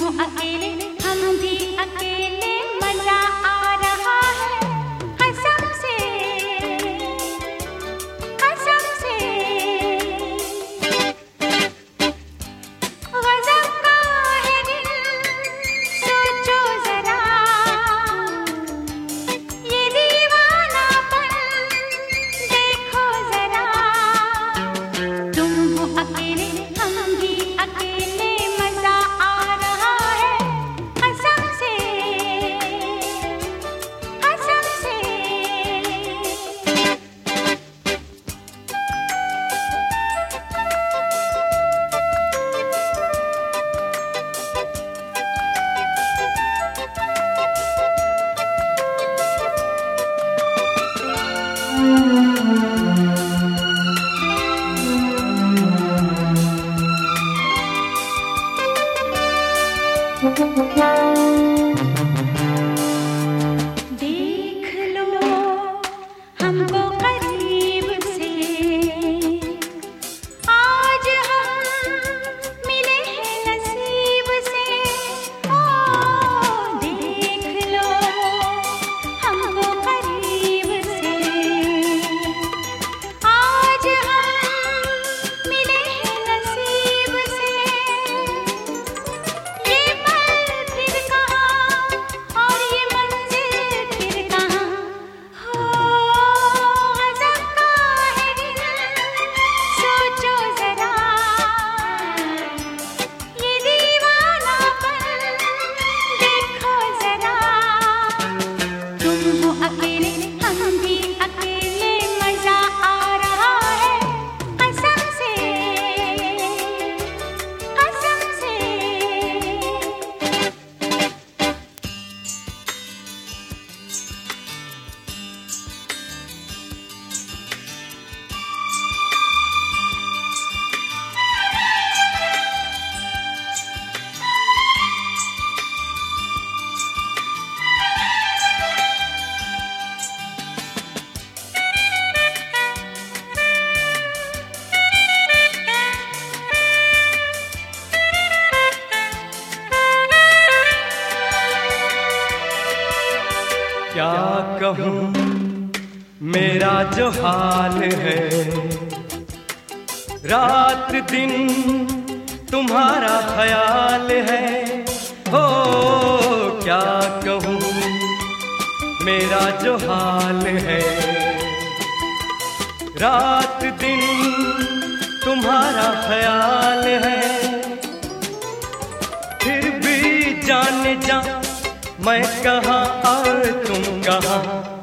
क्या Mm-hmm. कहूँ, मेरा जो हाल है। रात दिन तुम्हारा ख्याल है। हो, क्या कहूँ, मेरा जो हाल है। रात दिन तुम्हारा ख्याल है। फिर भी जाने जा मैं कहाँ और तुम कहाँ?